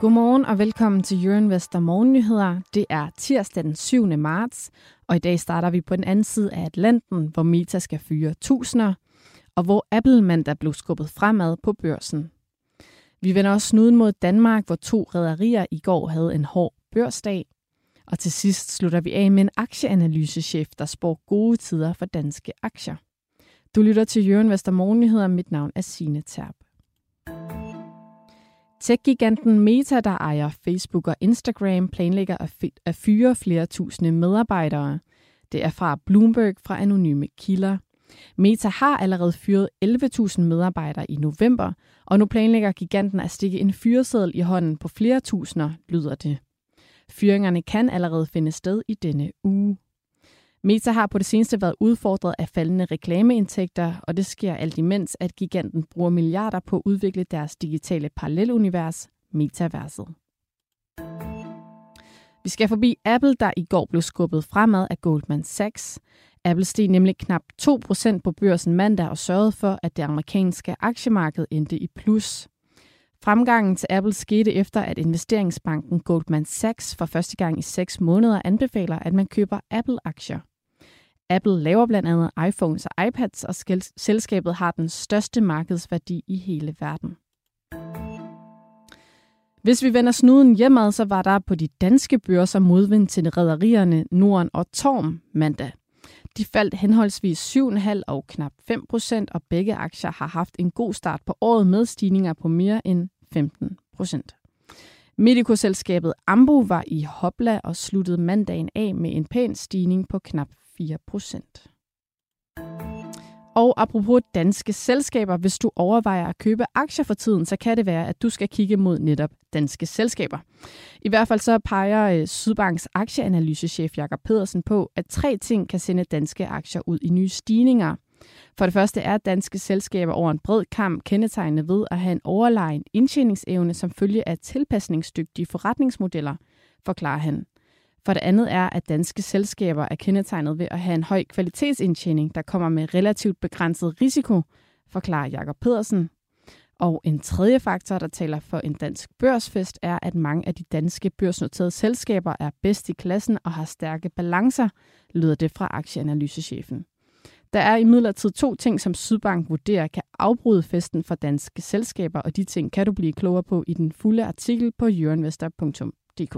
Godmorgen og velkommen til Jørgen Vester Morgennyheder. Det er tirsdag den 7. marts, og i dag starter vi på den anden side af Atlanten, hvor Meta skal fyre tusinder, og hvor Apple mandag blev skubbet fremad på børsen. Vi vender også snuden mod Danmark, hvor to rædderier i går havde en hård børsdag. Og til sidst slutter vi af med en aktieanalysechef, der spår gode tider for danske aktier. Du lytter til Jørgen Vester Morgennyheder. Mit navn er Signe Terp. Tech-giganten Meta, der ejer Facebook og Instagram, planlægger at fyre flere tusinde medarbejdere. Det er fra Bloomberg fra anonyme kilder. Meta har allerede fyret 11.000 medarbejdere i november, og nu planlægger giganten at stikke en fyreseddel i hånden på flere tusinder, lyder det. Fyringerne kan allerede finde sted i denne uge. Meta har på det seneste været udfordret af faldende reklameindtægter, og det sker alt imens, at giganten bruger milliarder på at udvikle deres digitale parallelunivers, metaverset. Vi skal forbi Apple, der i går blev skubbet fremad af Goldman Sachs. Apple steg nemlig knap 2% på børsen mandag og sørgede for, at det amerikanske aktiemarked endte i plus. Fremgangen til Apple skete efter, at investeringsbanken Goldman Sachs for første gang i seks måneder anbefaler, at man køber Apple-aktier. Apple laver blandt andet iPhones og iPads, og selskabet har den største markedsværdi i hele verden. Hvis vi vender snuden hjemad, så var der på de danske børser modvind til rædderierne Norden og Torm mandag. De faldt henholdsvis 7,5 og knap 5 procent, og begge aktier har haft en god start på året med stigninger på mere end 15 procent. Medicoselskabet Ambu var i hopla og sluttede mandagen af med en pæn stigning på knap 4 procent. Og apropos danske selskaber, hvis du overvejer at købe aktier for tiden, så kan det være, at du skal kigge mod netop danske selskaber. I hvert fald så peger øh, Sydbanks aktieanalysechef Jakob Pedersen på, at tre ting kan sende danske aktier ud i nye stigninger. For det første er danske selskaber over en bred kamp kendetegnet ved at have en overlegen indtjeningsevne som følge af tilpasningsdygtige forretningsmodeller, forklarer han. For det andet er, at danske selskaber er kendetegnet ved at have en høj kvalitetsindtjening, der kommer med relativt begrænset risiko, forklarer Jakob Pedersen. Og en tredje faktor, der taler for en dansk børsfest, er, at mange af de danske børsnoterede selskaber er bedst i klassen og har stærke balancer, lyder det fra aktieanalysechefen. Der er imidlertid to ting, som Sydbank vurderer kan afbryde festen for danske selskaber, og de ting kan du blive klogere på i den fulde artikel på jørinvestor.dk.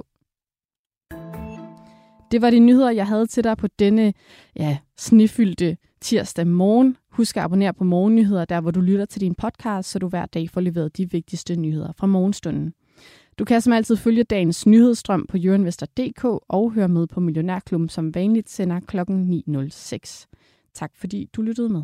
Det var de nyheder, jeg havde til dig på denne ja, snefyldte tirsdag morgen. Husk at abonnere på Morgennyheder, der hvor du lytter til din podcast, så du hver dag får leveret de vigtigste nyheder fra morgenstunden. Du kan som altid følge dagens nyhedsstrøm på jørinvestor.dk og høre med på Millionærklubben, som vanligt sender kl. 9.06. Tak fordi du lyttede med.